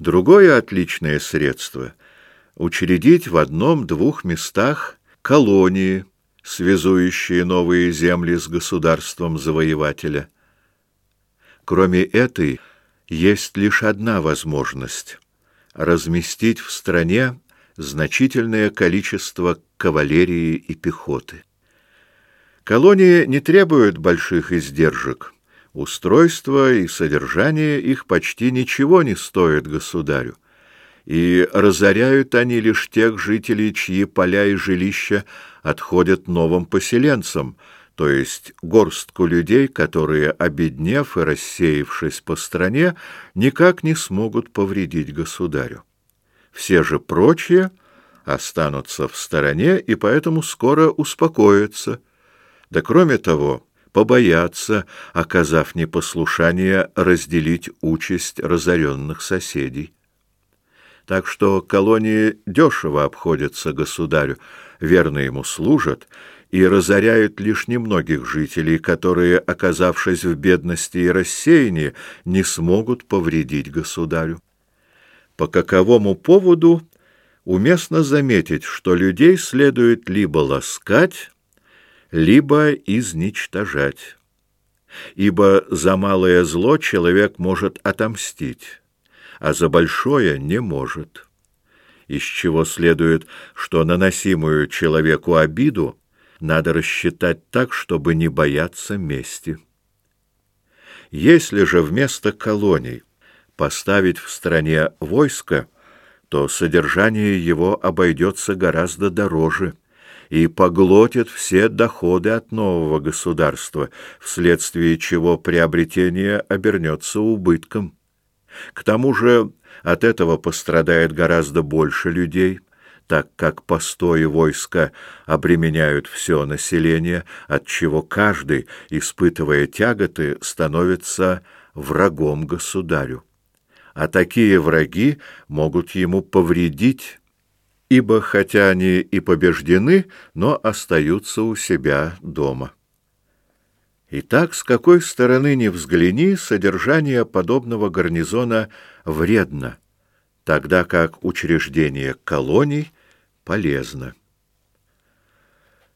Другое отличное средство — учредить в одном-двух местах колонии, связующие новые земли с государством завоевателя. Кроме этой, есть лишь одна возможность — разместить в стране значительное количество кавалерии и пехоты. Колонии не требуют больших издержек. Устройство и содержание их почти ничего не стоят государю, и разоряют они лишь тех жителей, чьи поля и жилища отходят новым поселенцам, то есть горстку людей, которые, обеднев и рассеявшись по стране, никак не смогут повредить государю. Все же прочие останутся в стороне и поэтому скоро успокоятся. Да кроме того, побоятся, оказав непослушание, разделить участь разоренных соседей. Так что колонии дешево обходятся государю, верно ему служат и разоряют лишь немногих жителей, которые, оказавшись в бедности и рассеянии, не смогут повредить государю. По каковому поводу уместно заметить, что людей следует либо ласкать, либо изничтожать. Ибо за малое зло человек может отомстить, а за большое не может. Из чего следует, что наносимую человеку обиду надо рассчитать так, чтобы не бояться мести. Если же вместо колоний поставить в стране войско, то содержание его обойдется гораздо дороже и поглотит все доходы от нового государства, вследствие чего приобретение обернется убытком. К тому же от этого пострадает гораздо больше людей, так как постои войска обременяют все население, от чего каждый, испытывая тяготы, становится врагом государю а такие враги могут ему повредить, ибо хотя они и побеждены, но остаются у себя дома. Итак, с какой стороны ни взгляни, содержание подобного гарнизона вредно, тогда как учреждение колоний полезно.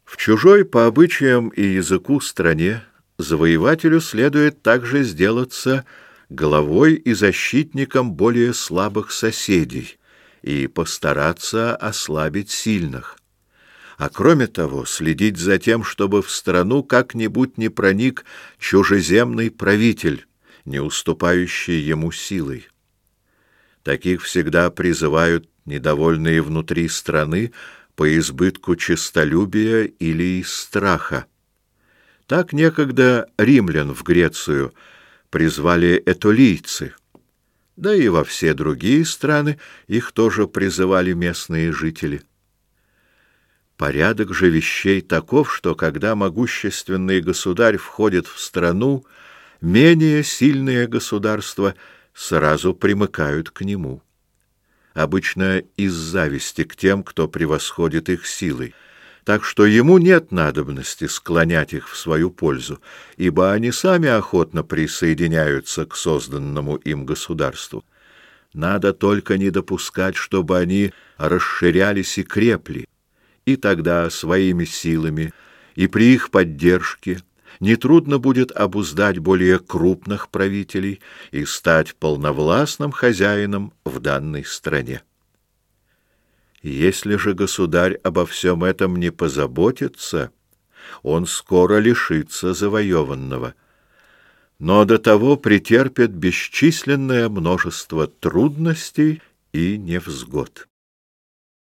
В чужой по обычаям и языку стране завоевателю следует также сделаться головой и защитником более слабых соседей и постараться ослабить сильных. А кроме того, следить за тем, чтобы в страну как-нибудь не проник чужеземный правитель, не уступающий ему силой. Таких всегда призывают недовольные внутри страны по избытку честолюбия или страха. Так некогда римлян в Грецию – призвали этолийцы, да и во все другие страны их тоже призывали местные жители. Порядок же вещей таков, что когда могущественный государь входит в страну, менее сильные государства сразу примыкают к нему. Обычно из зависти к тем, кто превосходит их силой так что ему нет надобности склонять их в свою пользу, ибо они сами охотно присоединяются к созданному им государству. Надо только не допускать, чтобы они расширялись и крепли, и тогда своими силами и при их поддержке нетрудно будет обуздать более крупных правителей и стать полновластным хозяином в данной стране. Если же государь обо всем этом не позаботится, он скоро лишится завоеванного, но до того претерпит бесчисленное множество трудностей и невзгод.